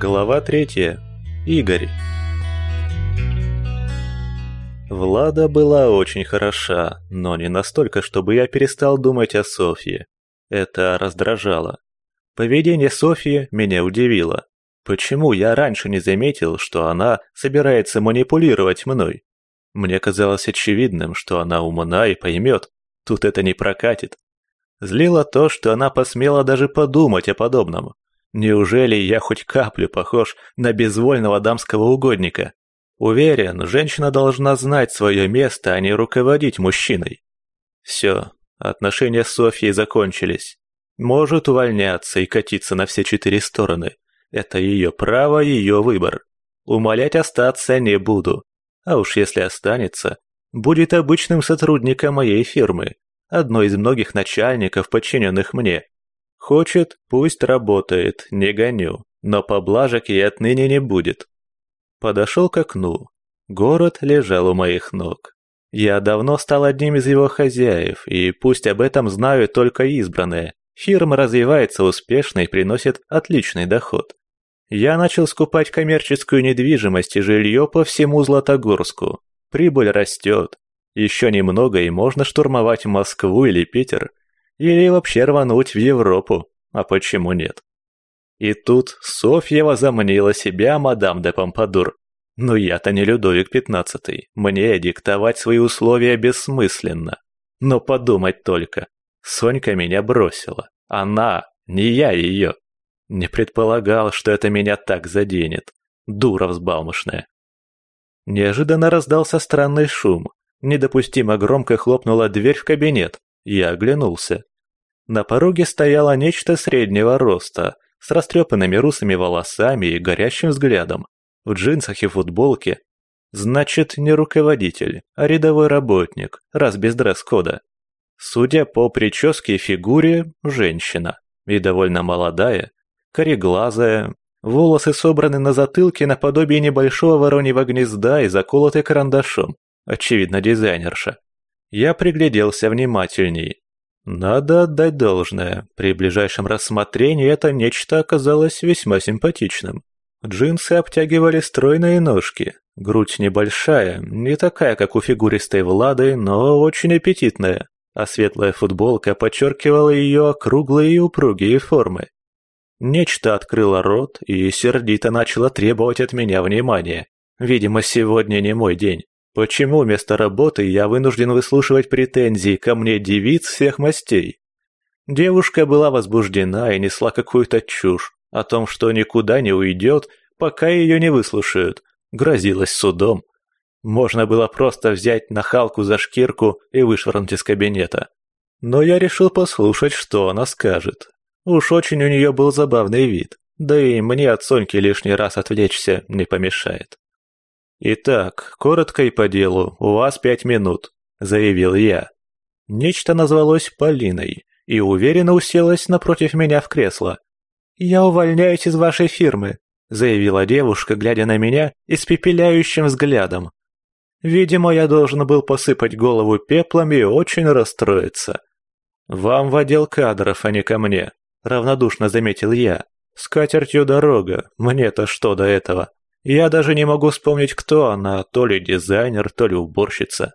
Глава третья. Игорь. Влада была очень хороша, но не настолько, чтобы я перестал думать о Софье. Это раздражало. Поведение Софьи меня удивило. Почему я раньше не заметил, что она собирается манипулировать мной? Мне казалось очевидным, что она умна и поймет. Тут это не прокатит. Злило то, что она посмела даже подумать о подобном. Неужели я хоть каплю похож на безвольного дамского угодника? Уверен, женщина должна знать свое место, а не руководить мужчиной. Все, отношения с Софьей закончились. Может увольняться и катиться на все четыре стороны. Это ее право, ее выбор. Умолять остаться не буду. А уж если останется, будет обычным сотрудником моей фирмы, одной из многих начальников, подчиненных мне. Хочет, пусть работает, не гоню, но поблажек ей отныне не будет. Подошел к окну. Город лежал у моих ног. Я давно стал одним из его хозяев, и пусть об этом знают только избранные. Фирма развивается успешно и приносит отличный доход. Я начал скупать коммерческую недвижимость и жилье по всему Златогорску. Прибыль растет. Еще немного и можно штурмовать Москву или Питер. Или вообще рвануть в Европу. А почему нет? И тут Софья возомнила себя мадам де Помпадур. Но я-то не Людовик XV, мне диктовать свои условия бессмысленно. Но подумать только, Сонька меня бросила. Она, не я ее. Не предполагал, что это меня так заденет. Дура взбалмошная. Неожиданно раздался странный шум. Недопустимо громко хлопнула дверь в кабинет. Я оглянулся. На пороге стояло нечто среднего роста, с растрепанными русыми волосами и горящим взглядом, в джинсах и футболке. Значит, не руководитель, а рядовой работник, раз без дресс-кода. Судя по прическе и фигуре, женщина. И довольно молодая, кореглазая, волосы собраны на затылке наподобие небольшого вороньего гнезда и заколоты карандашом. Очевидно, дизайнерша. Я пригляделся внимательней. Надо отдать должное, при ближайшем рассмотрении это нечто оказалось весьма симпатичным. Джинсы обтягивали стройные ножки, грудь небольшая, не такая, как у фигуристой Влады, но очень аппетитная, а светлая футболка подчеркивала ее округлые и упругие формы. Нечто открыло рот и сердито начало требовать от меня внимания. Видимо, сегодня не мой день. Почему вместо работы я вынужден выслушивать претензии ко мне девиц всех мастей? Девушка была возбуждена и несла какую-то чушь о том, что никуда не уйдет, пока ее не выслушают, грозилась судом. Можно было просто взять нахалку за шкирку и вышвырнуть из кабинета. Но я решил послушать, что она скажет. Уж очень у нее был забавный вид, да и мне от Соньки лишний раз отвлечься не помешает. «Итак, коротко и по делу, у вас пять минут», — заявил я. Нечто назвалось Полиной и уверенно уселась напротив меня в кресло. «Я увольняюсь из вашей фирмы», — заявила девушка, глядя на меня испепеляющим взглядом. Видимо, я должен был посыпать голову пеплом и очень расстроиться. «Вам в отдел кадров, а не ко мне», — равнодушно заметил я. «С катертью дорога, мне-то что до этого?» Я даже не могу вспомнить, кто она, то ли дизайнер, то ли уборщица.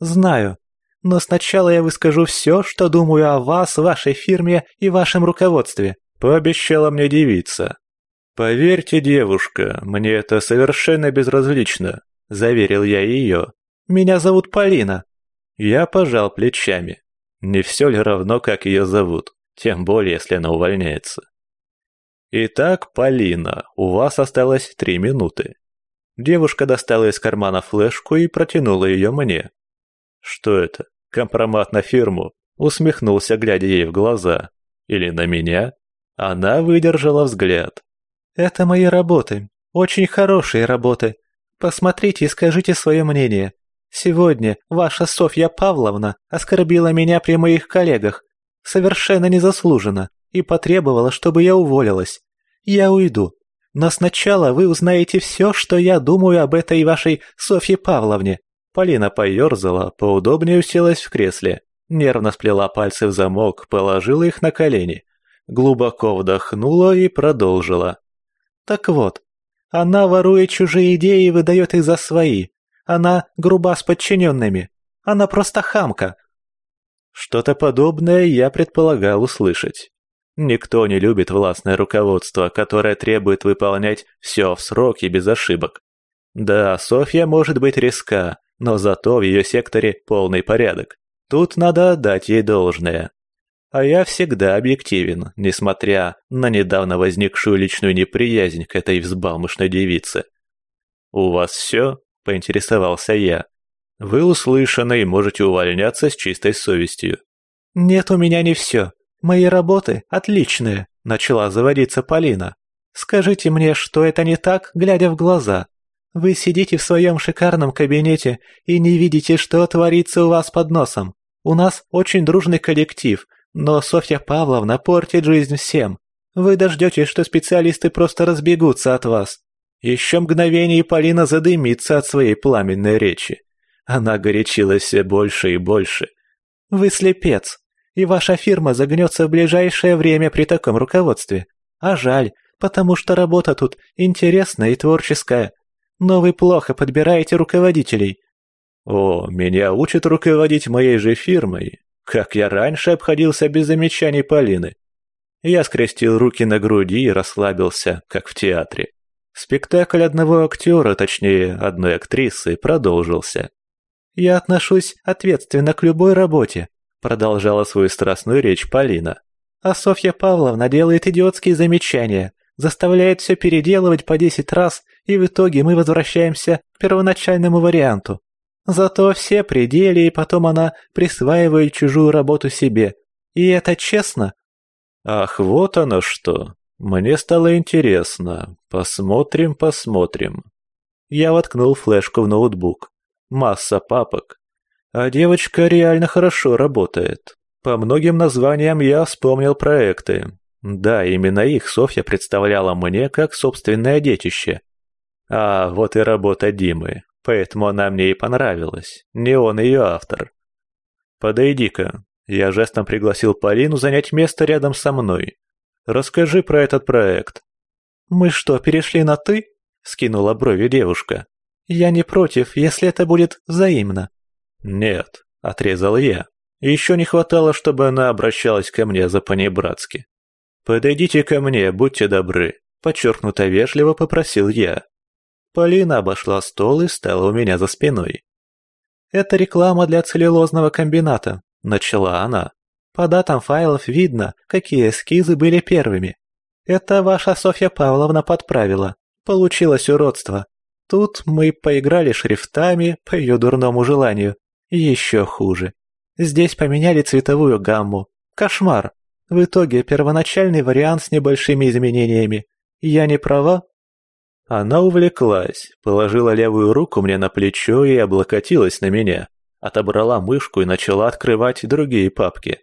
Знаю, но сначала я выскажу все, что думаю о вас, вашей фирме и вашем руководстве, пообещала мне девица. Поверьте, девушка, мне это совершенно безразлично, заверил я ее. Меня зовут Полина. Я пожал плечами. Не все ли равно, как ее зовут, тем более, если она увольняется. «Итак, Полина, у вас осталось три минуты». Девушка достала из кармана флешку и протянула ее мне. «Что это? Компромат на фирму?» Усмехнулся, глядя ей в глаза. «Или на меня?» Она выдержала взгляд. «Это мои работы. Очень хорошие работы. Посмотрите и скажите свое мнение. Сегодня ваша Софья Павловна оскорбила меня при моих коллегах. Совершенно незаслуженно и потребовала, чтобы я уволилась. Я уйду. Но сначала вы узнаете все, что я думаю об этой вашей Софье Павловне». Полина поерзала, поудобнее уселась в кресле, нервно сплела пальцы в замок, положила их на колени. Глубоко вдохнула и продолжила. Так вот, она ворует чужие идеи и выдает их за свои. Она груба с подчиненными. Она просто хамка. Что-то подобное я предполагал услышать. Никто не любит властное руководство, которое требует выполнять все в срок и без ошибок. Да, Софья может быть риска, но зато в ее секторе полный порядок. Тут надо отдать ей должное. А я всегда объективен, несмотря на недавно возникшую личную неприязнь к этой взбалмошной девице. «У вас все?» – поинтересовался я. «Вы услышаны и можете увольняться с чистой совестью». «Нет, у меня не все. Мои работы отличные», – начала заводиться Полина. «Скажите мне, что это не так, глядя в глаза?» Вы сидите в своем шикарном кабинете и не видите, что творится у вас под носом. У нас очень дружный коллектив, но Софья Павловна портит жизнь всем. Вы дождетесь, что специалисты просто разбегутся от вас. Еще мгновение Полина задымится от своей пламенной речи. Она горячилась все больше и больше. Вы слепец, и ваша фирма загнется в ближайшее время при таком руководстве. А жаль, потому что работа тут интересная и творческая. Но вы плохо подбираете руководителей. О, меня учат руководить моей же фирмой. Как я раньше обходился без замечаний Полины. Я скрестил руки на груди и расслабился, как в театре. Спектакль одного актера, точнее, одной актрисы, продолжился. «Я отношусь ответственно к любой работе», — продолжала свою страстную речь Полина. «А Софья Павловна делает идиотские замечания, заставляет все переделывать по десять раз, и в итоге мы возвращаемся к первоначальному варианту. Зато все пределы, и потом она присваивает чужую работу себе. И это честно. Ах, вот оно что. Мне стало интересно. Посмотрим, посмотрим. Я воткнул флешку в ноутбук. Масса папок. А девочка реально хорошо работает. По многим названиям я вспомнил проекты, да, именно их Софья представляла мне как собственное детище. А вот и работа Димы, поэтому она мне и понравилась, не он ее автор. «Подойди-ка», я жестом пригласил Полину занять место рядом со мной. «Расскажи про этот проект». «Мы что, перешли на «ты»?» — скинула брови девушка. «Я не против, если это будет взаимно». «Нет», — отрезал я. Еще не хватало, чтобы она обращалась ко мне за понебратски. «Подойдите ко мне, будьте добры», — подчеркнуто вежливо попросил я. Полина обошла стол и стала у меня за спиной. «Это реклама для целлюлозного комбината», — начала она. «По датам файлов видно, какие эскизы были первыми. Это ваша Софья Павловна подправила. Получилось уродство. Тут мы поиграли шрифтами по ее дурному желанию. Еще хуже. Здесь поменяли цветовую гамму. Кошмар. В итоге первоначальный вариант с небольшими изменениями. Я не права?» Она увлеклась, положила левую руку мне на плечо и облокотилась на меня. Отобрала мышку и начала открывать другие папки.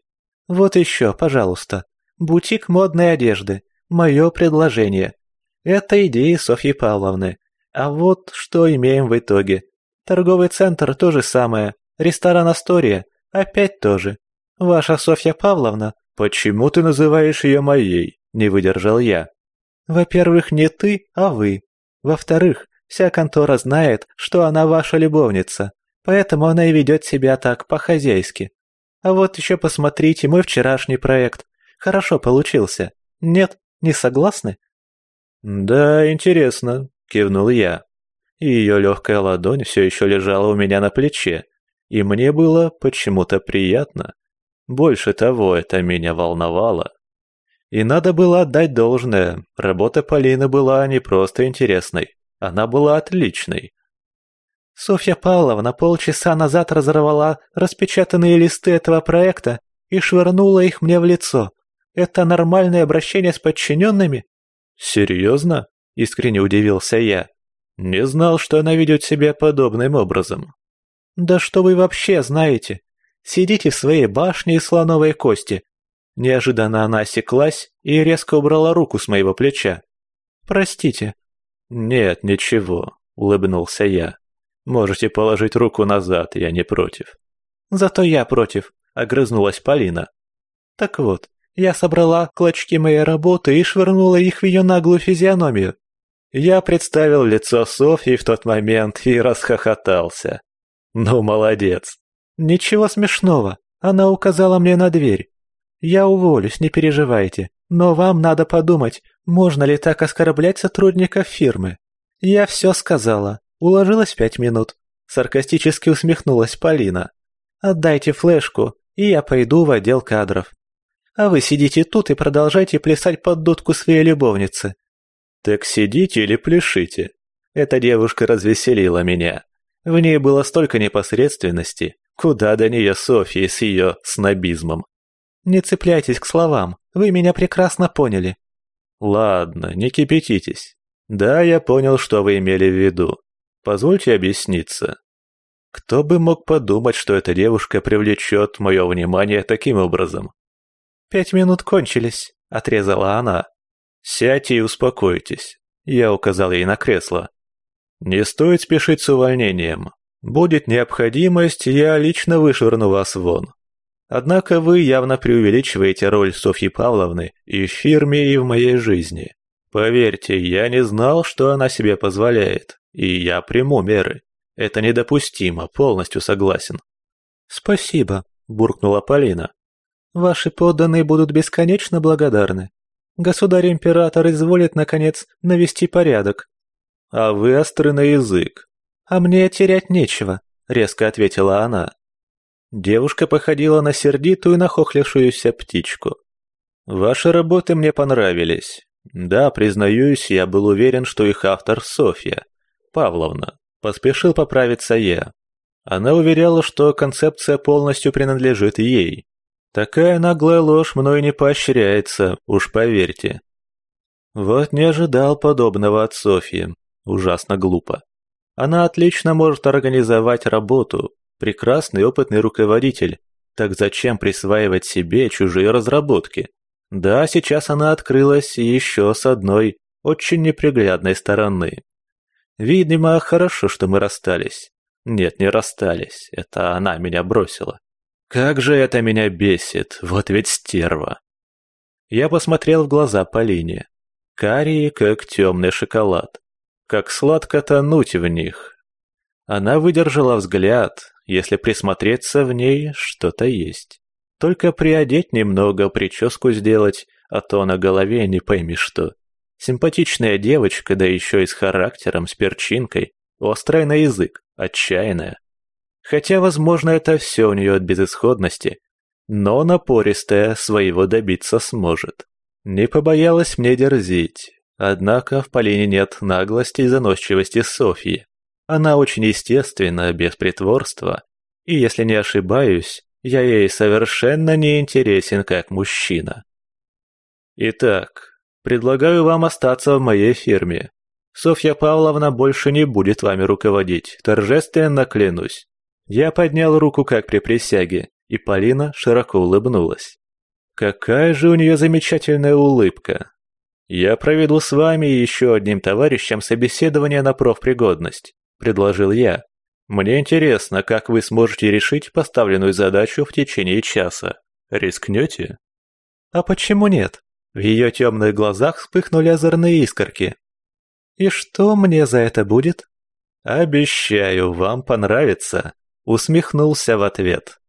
«Вот еще, пожалуйста. Бутик модной одежды. Мое предложение. Это идеи Софьи Павловны. А вот что имеем в итоге. Торговый центр то же самое. Ресторан Астория опять тоже. Ваша Софья Павловна «Почему ты называешь ее моей?» – не выдержал я. «Во-первых, не ты, а вы. Во-вторых, вся контора знает, что она ваша любовница, поэтому она и ведет себя так по-хозяйски. А вот еще посмотрите мой вчерашний проект. Хорошо получился. Нет, не согласны?» «Да, интересно», – кивнул я. Ее легкая ладонь все еще лежала у меня на плече, и мне было почему-то приятно. Больше того, это меня волновало. И надо было отдать должное, работа Полины была не просто интересной, она была отличной. Софья Павловна полчаса назад разорвала распечатанные листы этого проекта и швырнула их мне в лицо. Это нормальное обращение с подчиненными? Серьезно? Искренне удивился я. Не знал, что она ведет себя подобным образом. Да что вы вообще знаете? Сидите в своей башне из слоновой кости». Неожиданно она осеклась и резко убрала руку с моего плеча. «Простите». «Нет, ничего», — улыбнулся я. «Можете положить руку назад, я не против». «Зато я против», — огрызнулась Полина. «Так вот, я собрала клочки моей работы и швырнула их в ее наглую физиономию. Я представил лицо Софьи в тот момент и расхохотался. Ну, молодец. Ничего смешного. Она указала мне на дверь. Я уволюсь, не переживайте. Но вам надо подумать, можно ли так оскорблять сотрудников фирмы. Я все сказала. Уложилась пять минут. Саркастически усмехнулась Полина. Отдайте флешку, и я пойду в отдел кадров. А вы сидите тут и продолжайте плясать под дудку своей любовницы. Так сидите или пляшите. Эта девушка развеселила меня. В ней было столько непосредственности. Куда до нее Софьи с ее снобизмом. Не цепляйтесь к словам, вы меня прекрасно поняли. Ладно, не кипятитесь. Да, я понял, что вы имели в виду. Позвольте объясниться. Кто бы мог подумать, что эта девушка привлечет мое внимание таким образом? «Пять минут кончились», — отрезала она. «Сядьте и успокойтесь», — я указал ей на кресло. «Не стоит спешить с увольнением. Будет необходимость, я лично вышвырну вас вон. Однако вы явно преувеличиваете роль Софьи Павловны и в фирме, и в моей жизни. Поверьте, я не знал, что она себе позволяет, и я приму меры. Это недопустимо, полностью согласен». «Спасибо», — буркнула Полина. «Ваши подданные будут бесконечно благодарны. Государь-император изволит, наконец, навести порядок». «А вы остры на язык». «А мне терять нечего», — резко ответила она. Девушка походила на сердитую нахохлившуюся птичку. «Ваши работы мне понравились. Да, признаюсь, я был уверен, что их автор Софья. Павловна. Поспешил поправиться я. Она уверяла, что концепция полностью принадлежит ей. Такая наглая ложь мной не поощряется, уж поверьте. Вот не ожидал подобного от Софьи. Ужасно глупо. Она отлично может организовать работу, прекрасный опытный руководитель. Так зачем присваивать себе чужие разработки? Да, сейчас она открылась еще с одной, очень неприглядной стороны. Видимо, хорошо, что мы расстались. Нет, не расстались, это она меня бросила. Как же это меня бесит, вот ведь стерва. Я посмотрел в глаза Полине. Карие, как темный шоколад. Как сладко тонуть в них. Она выдержала взгляд, если присмотреться в ней, что-то есть. Только приодеть немного, прическу сделать, а то на голове не пойми что. Симпатичная девочка, да еще и с характером, с перчинкой, острая на язык, отчаянная. Хотя, возможно, это все у нее от безысходности, но напористая своего добиться сможет. Не побоялась мне дерзить, однако в Полине нет наглости и заносчивости Софьи. Она очень естественна, без притворства, и, если не ошибаюсь, я ей совершенно не интересен как мужчина. Итак, предлагаю вам остаться в моей фирме. Софья Павловна больше не будет вами руководить, торжественно клянусь. Я поднял руку как при присяге, и Полина широко улыбнулась. Какая же у нее замечательная улыбка. Я проведу с вами и еще одним товарищем собеседование на профпригодность, предложил я. Мне интересно, как вы сможете решить поставленную задачу в течение часа. Рискнете? А почему нет? В ее темных глазах вспыхнули озорные искорки. И что мне за это будет? Обещаю, вам понравится. Усмехнулся в ответ.